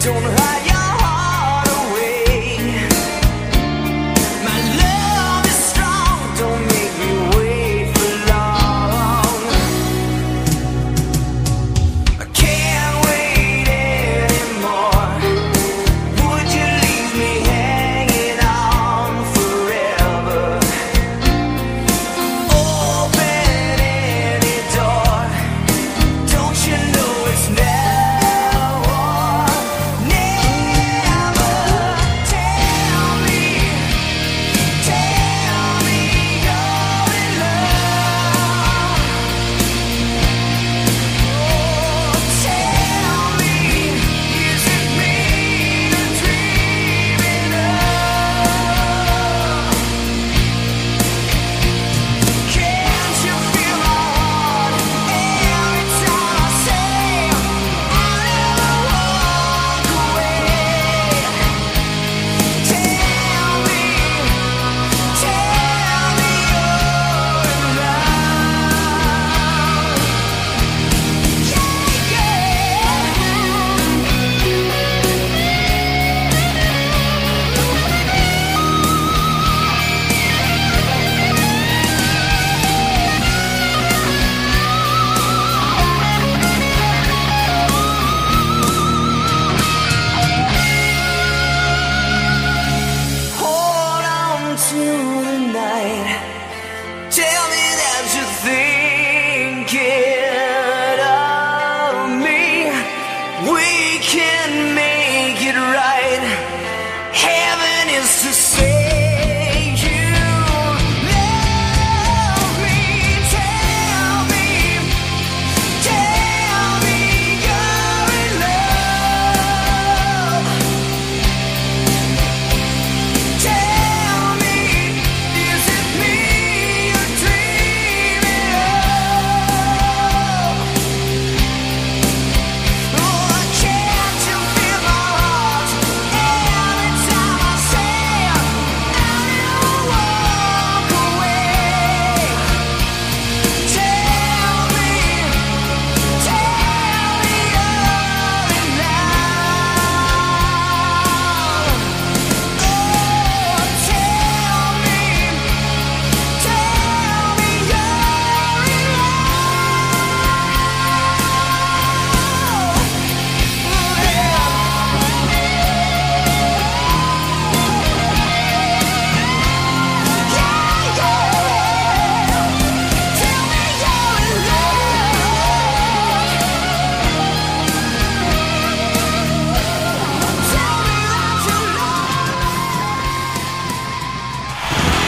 don't